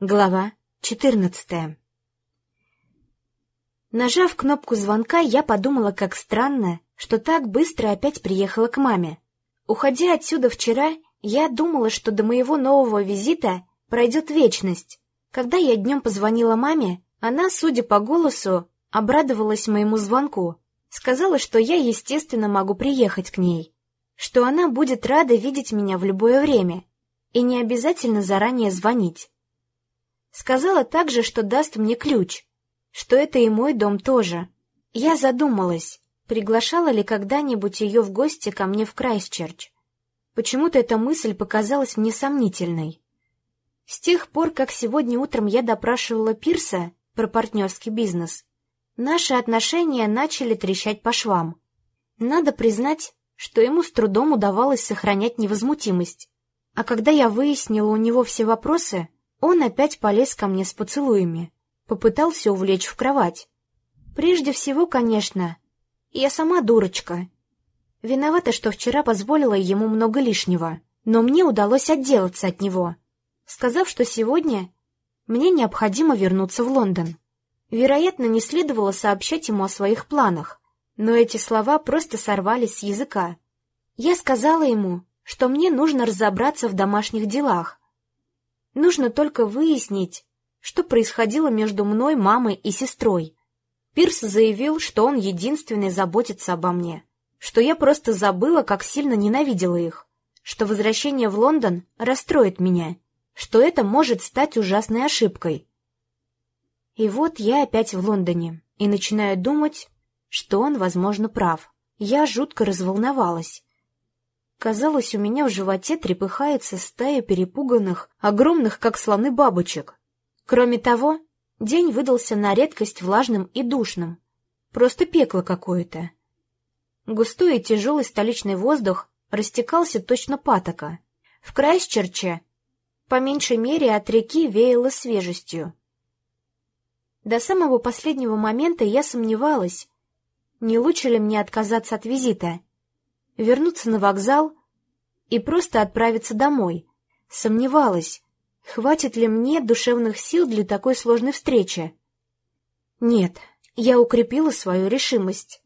Глава 14 Нажав кнопку звонка, я подумала, как странно, что так быстро опять приехала к маме. Уходя отсюда вчера, я думала, что до моего нового визита пройдет вечность. Когда я днем позвонила маме, она, судя по голосу, обрадовалась моему звонку. Сказала, что я, естественно, могу приехать к ней, что она будет рада видеть меня в любое время и не обязательно заранее звонить. Сказала также, что даст мне ключ, что это и мой дом тоже. Я задумалась, приглашала ли когда-нибудь ее в гости ко мне в Крайстчерч. Почему-то эта мысль показалась мне сомнительной. С тех пор, как сегодня утром я допрашивала Пирса про партнерский бизнес, наши отношения начали трещать по швам. Надо признать, что ему с трудом удавалось сохранять невозмутимость. А когда я выяснила у него все вопросы, он опять полез ко мне с поцелуями, попытался увлечь в кровать. Прежде всего, конечно, я сама дурочка. Виновата, что вчера позволила ему много лишнего, но мне удалось отделаться от него, сказав, что сегодня мне необходимо вернуться в Лондон. Вероятно, не следовало сообщать ему о своих планах, но эти слова просто сорвались с языка. Я сказала ему, что мне нужно разобраться в домашних делах, Нужно только выяснить, что происходило между мной, мамой и сестрой. Пирс заявил, что он единственный заботится обо мне, что я просто забыла, как сильно ненавидела их, что возвращение в Лондон расстроит меня, что это может стать ужасной ошибкой. И вот я опять в Лондоне и начинаю думать, что он, возможно, прав. Я жутко разволновалась. Казалось, у меня в животе трепыхается стая перепуганных, огромных, как слоны, бабочек. Кроме того, день выдался на редкость влажным и душным. Просто пекло какое-то. Густой и тяжелый столичный воздух растекался точно патока. В Крайсчерче, по меньшей мере, от реки веяло свежестью. До самого последнего момента я сомневалась, не лучше ли мне отказаться от визита — вернуться на вокзал и просто отправиться домой. Сомневалась, хватит ли мне душевных сил для такой сложной встречи. Нет, я укрепила свою решимость.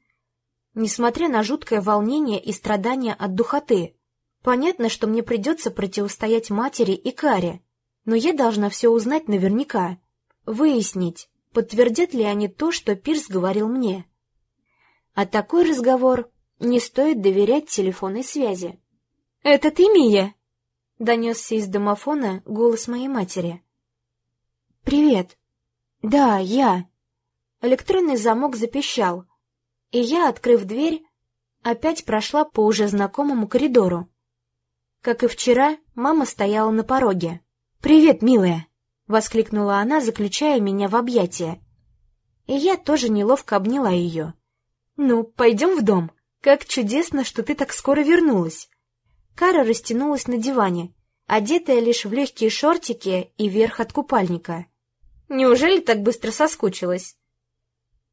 Несмотря на жуткое волнение и страдания от духоты, понятно, что мне придется противостоять матери и Каре, но я должна все узнать наверняка, выяснить, подтвердят ли они то, что Пирс говорил мне. А такой разговор не стоит доверять телефонной связи. «Это ты, Мия?» — донесся из домофона голос моей матери. «Привет. Да, я». Электронный замок запищал, и я, открыв дверь, опять прошла по уже знакомому коридору. Как и вчера, мама стояла на пороге. «Привет, милая!» — воскликнула она, заключая меня в объятия. И я тоже неловко обняла ее. «Ну, пойдем в дом?» «Как чудесно, что ты так скоро вернулась!» Кара растянулась на диване, одетая лишь в легкие шортики и верх от купальника. «Неужели так быстро соскучилась?»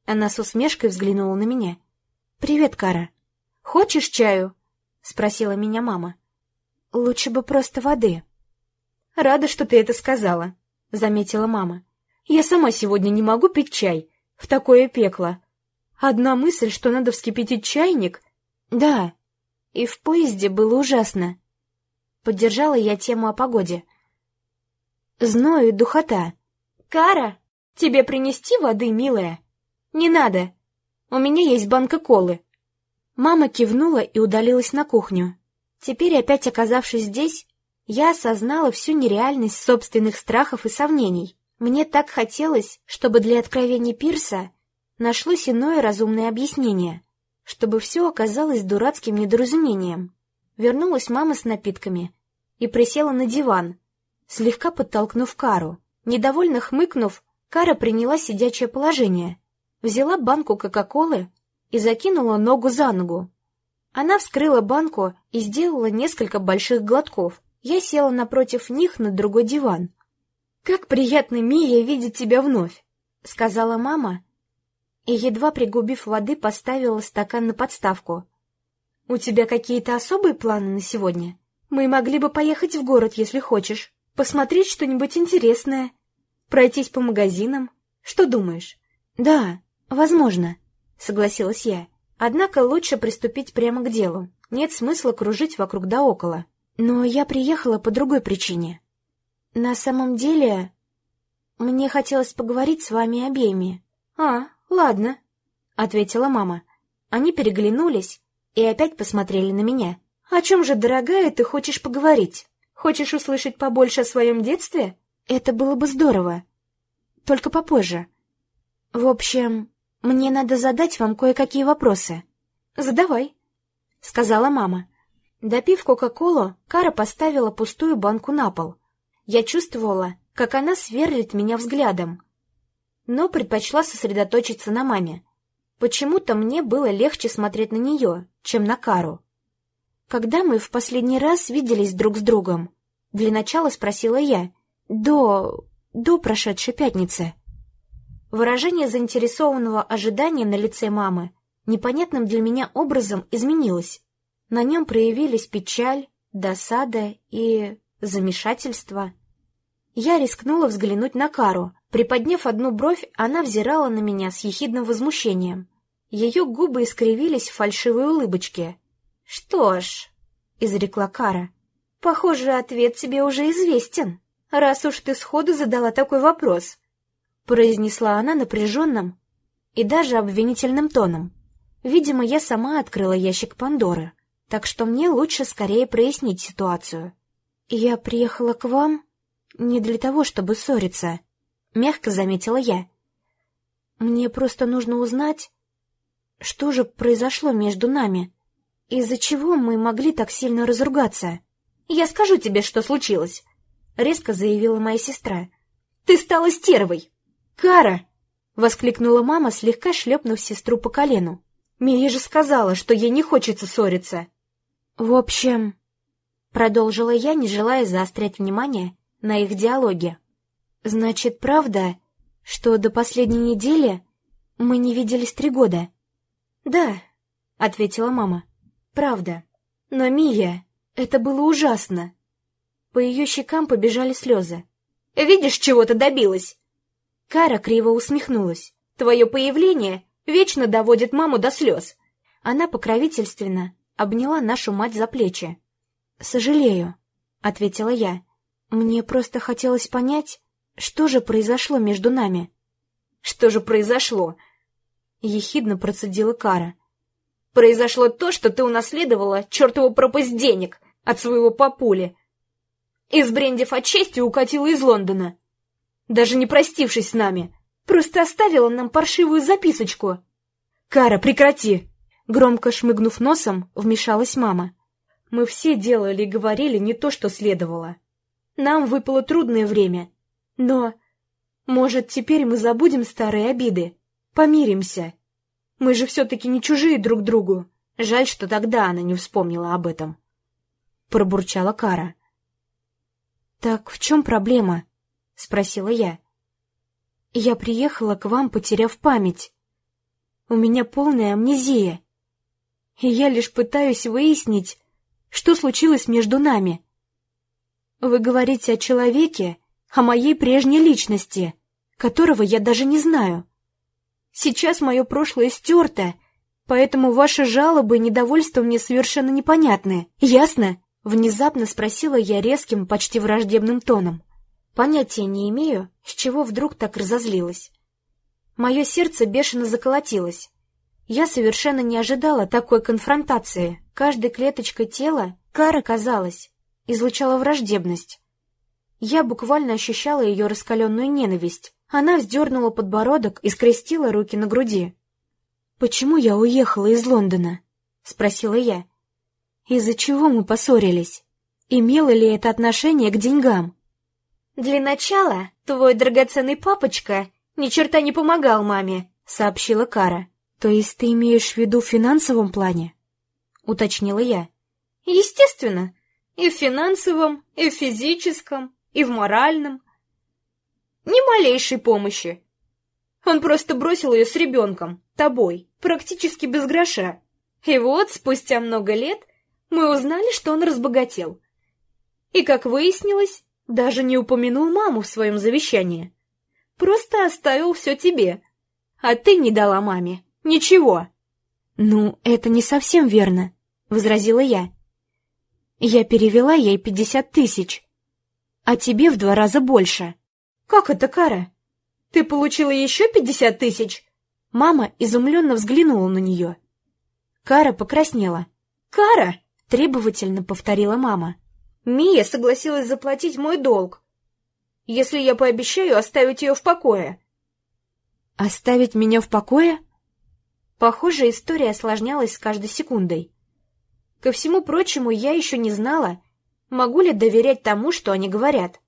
Она с усмешкой взглянула на меня. «Привет, Кара. Хочешь чаю?» — спросила меня мама. «Лучше бы просто воды». «Рада, что ты это сказала», — заметила мама. «Я сама сегодня не могу пить чай. В такое пекло. Одна мысль, что надо вскипятить чайник? Да, и в поезде было ужасно. Поддержала я тему о погоде. Зною духота. Кара, тебе принести воды, милая? Не надо. У меня есть банка колы. Мама кивнула и удалилась на кухню. Теперь, опять оказавшись здесь, я осознала всю нереальность собственных страхов и сомнений. Мне так хотелось, чтобы для откровений Пирса нашлось иное разумное объяснение, чтобы все оказалось дурацким недоразумением. Вернулась мама с напитками и присела на диван, слегка подтолкнув Кару. Недовольно хмыкнув, Кара приняла сидячее положение, взяла банку Кока-Колы и закинула ногу за ногу. Она вскрыла банку и сделала несколько больших глотков. Я села напротив них на другой диван. «Как приятно, Мия, видеть тебя вновь!» — сказала мама, и, едва пригубив воды, поставила стакан на подставку. «У тебя какие-то особые планы на сегодня? Мы могли бы поехать в город, если хочешь, посмотреть что-нибудь интересное. Пройтись по магазинам? Что думаешь? Да, возможно, согласилась я. Однако лучше приступить прямо к делу. Нет смысла кружить вокруг да около. Но я приехала по другой причине. На самом деле, мне хотелось поговорить с вами обеими. А, ладно, ответила мама. Они переглянулись и опять посмотрели на меня. «О чем же, дорогая, ты хочешь поговорить? Хочешь услышать побольше о своем детстве? Это было бы здорово. Только попозже. В общем, мне надо задать вам кое-какие вопросы. Задавай», — сказала мама. Допив Кока-Колу, Кара поставила пустую банку на пол. Я чувствовала, как она сверлит меня взглядом, но предпочла сосредоточиться на маме. Почему-то мне было легче смотреть на нее, чем на Кару. «Когда мы в последний раз виделись друг с другом?» Для начала спросила я. «До... до прошедшей пятницы». Выражение заинтересованного ожидания на лице мамы непонятным для меня образом изменилось. На нем проявились печаль, досада и замешательство. Я рискнула взглянуть на Кару, Приподняв одну бровь, она взирала на меня с ехидным возмущением. Ее губы искривились в фальшивой улыбочке. «Что ж», — изрекла Кара, — «похоже, ответ тебе уже известен, раз уж ты сходу задала такой вопрос», — произнесла она напряженным и даже обвинительным тоном. Видимо, я сама открыла ящик Пандоры, так что мне лучше скорее прояснить ситуацию. «Я приехала к вам не для того, чтобы ссориться», мягко заметила я. Мне просто нужно узнать, что же произошло между нами, из-за чего мы могли так сильно разругаться. Я скажу тебе, что случилось, резко заявила моя сестра. Ты стала стервой. Кара! воскликнула мама, слегка шлепнув сестру по колену. Мия же сказала, что ей не хочется ссориться. В общем, продолжила я, не желая заострять внимание на их диалоге. Значит, правда, что до последней недели мы не виделись три года? Да, ответила мама. Правда. Но Мия, это было ужасно. По ее щекам побежали слезы. Видишь, чего ты добилась? Кара криво усмехнулась. Твое появление вечно доводит маму до слез. Она покровительственно обняла нашу мать за плечи. «Сожалею», — ответила я. «Мне просто хотелось понять, что же произошло между нами? Что же произошло? Ехидно процедила Кара. Произошло то, что ты унаследовала чертову пропасть денег от своего папули. И, сбрендив от чести, укатила из Лондона. Даже не простившись с нами, просто оставила нам паршивую записочку. «Кара, прекрати!» Громко шмыгнув носом, вмешалась мама. Мы все делали и говорили не то, что следовало. Нам выпало трудное время, но, может, теперь мы забудем старые обиды, помиримся. Мы же все-таки не чужие друг другу. Жаль, что тогда она не вспомнила об этом. Пробурчала Кара. «Так в чем проблема?» — спросила я. «Я приехала к вам, потеряв память. У меня полная амнезия. И я лишь пытаюсь выяснить, что случилось между нами. Вы говорите о человеке, о моей прежней личности, которого я даже не знаю. Сейчас мое прошлое стерто, поэтому ваши жалобы и недовольство мне совершенно непонятны. Ясно? Внезапно спросила я резким, почти враждебным тоном. Понятия не имею, с чего вдруг так разозлилась. Мое сердце бешено заколотилось. Я совершенно не ожидала такой конфронтации. Каждой клеточкой тела Кара, казалось, излучала враждебность. Я буквально ощущала ее раскаленную ненависть. Она вздернула подбородок и скрестила руки на груди. «Почему я уехала из Лондона?» — спросила я. «Из-за чего мы поссорились? Имело ли это отношение к деньгам?» «Для начала твой драгоценный папочка ни черта не помогал маме», — сообщила Кара. «То есть ты имеешь в виду в финансовом плане?» — уточнила я. «Естественно. И в финансовом, и в физическом, и в моральном. Ни малейшей помощи. Он просто бросил ее с ребенком, тобой, практически без гроша. И вот, спустя много лет, мы узнали, что он разбогател. И, как выяснилось, даже не упомянул маму в своем завещании. просто оставил все тебе. А ты не дала маме. Ничего. Ну, это не совсем верно, возразила я. Я перевела ей пятьдесят тысяч, а тебе в два раза больше. Как это, Кара? Ты получила еще пятьдесят тысяч? Мама изумленно взглянула на нее. Кара покраснела. «Кара!» — требовательно повторила мама. «Мия согласилась заплатить мой долг, если я пообещаю оставить ее в покое». «Оставить меня в покое?» Похоже, история осложнялась с каждой секундой. Ко всему прочему, я еще не знала, могу ли доверять тому, что они говорят.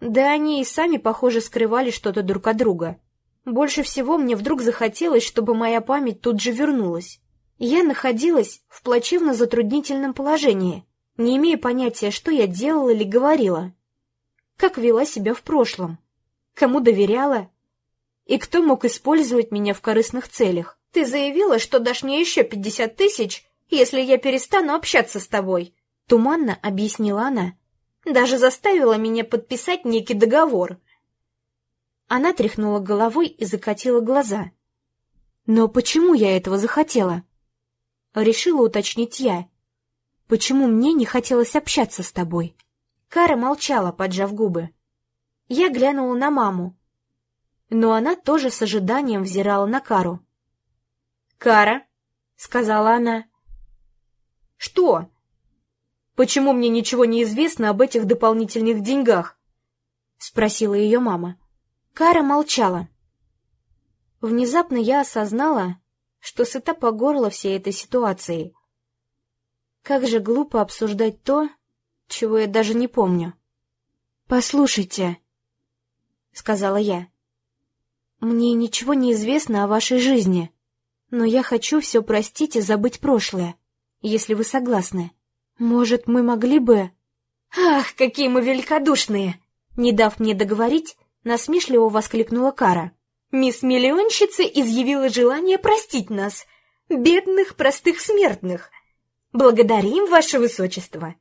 Да они и сами, похоже, скрывали что-то друг от друга. Больше всего мне вдруг захотелось, чтобы моя память тут же вернулась. Я находилась в плачевно затруднительном положении, не имея понятия, что я делала или говорила. Как вела себя в прошлом, кому доверяла и кто мог использовать меня в корыстных целях. Ты заявила, что дашь мне еще пятьдесят тысяч, если я перестану общаться с тобой, — туманно объяснила она. Даже заставила меня подписать некий договор. Она тряхнула головой и закатила глаза. «Но почему я этого захотела?» Решила уточнить я. «Почему мне не хотелось общаться с тобой?» Кара молчала, поджав губы. Я глянула на маму, но она тоже с ожиданием взирала на Кару. «Кара», — сказала она. «Что? Почему мне ничего не известно об этих дополнительных деньгах?» — спросила ее мама. Кара молчала. Внезапно я осознала, что сыта по горло всей этой ситуации. Как же глупо обсуждать то, чего я даже не помню. «Послушайте», — сказала я, — «мне ничего не известно о вашей жизни, но я хочу все простить и забыть прошлое, если вы согласны. Может, мы могли бы...» «Ах, какие мы великодушные!» Не дав мне договорить, Насмешливо воскликнула Кара. «Мисс Миллионщица изъявила желание простить нас, бедных простых смертных. Благодарим, ваше высочество.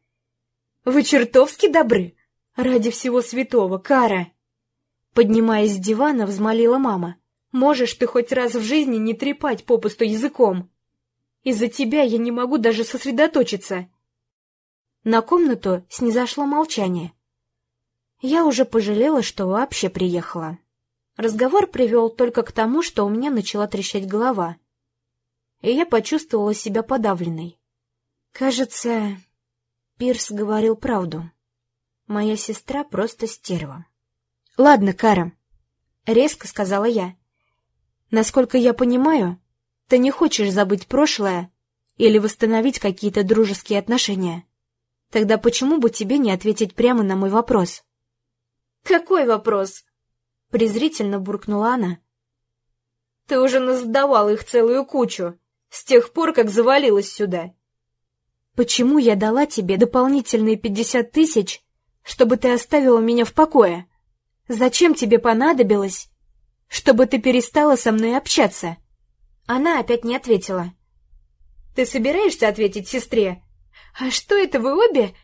Вы чертовски добры. Ради всего святого, Кара!» Поднимаясь с дивана, взмолила мама. «Можешь ты хоть раз в жизни не трепать попусту языком? Из-за тебя я не могу даже сосредоточиться». На комнату снизошло молчание. Я уже пожалела, что вообще приехала. Разговор привел только к тому, что у меня начала трещать голова. И я почувствовала себя подавленной. Кажется, Пирс говорил правду. Моя сестра просто стерва. «Ладно, Кара», — резко сказала я. «Насколько я понимаю, ты не хочешь забыть прошлое или восстановить какие-то дружеские отношения. Тогда почему бы тебе не ответить прямо на мой вопрос?» «Какой вопрос?» — презрительно буркнула она. «Ты уже назадавал их целую кучу, с тех пор, как завалилась сюда». «Почему я дала тебе дополнительные пятьдесят тысяч, чтобы ты оставила меня в покое? Зачем тебе понадобилось, чтобы ты перестала со мной общаться?» Она опять не ответила. «Ты собираешься ответить сестре? А что это вы обе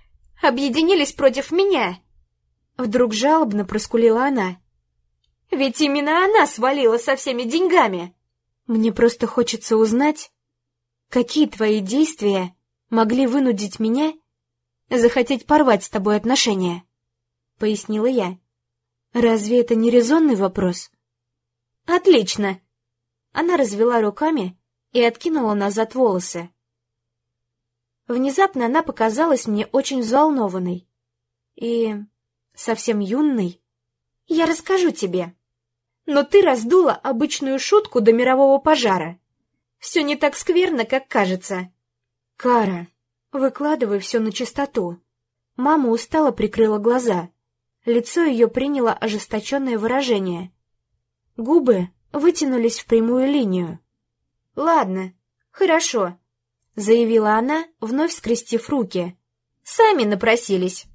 объединились против меня?» Вдруг жалобно проскулила она. «Ведь именно она свалила со всеми деньгами!» «Мне просто хочется узнать, какие твои действия могли вынудить меня захотеть порвать с тобой отношения?» — пояснила я. «Разве это не резонный вопрос?» «Отлично!» Она развела руками и откинула назад волосы. Внезапно она показалась мне очень взволнованной и совсем юный. Я расскажу тебе. Но ты раздула обычную шутку до мирового пожара. Все не так скверно, как кажется. Кара, выкладывай все на чистоту. Мама устало прикрыла глаза. Лицо ее приняло ожесточенное выражение. Губы вытянулись в прямую линию. «Ладно, хорошо», — заявила она, вновь скрестив руки. «Сами напросились».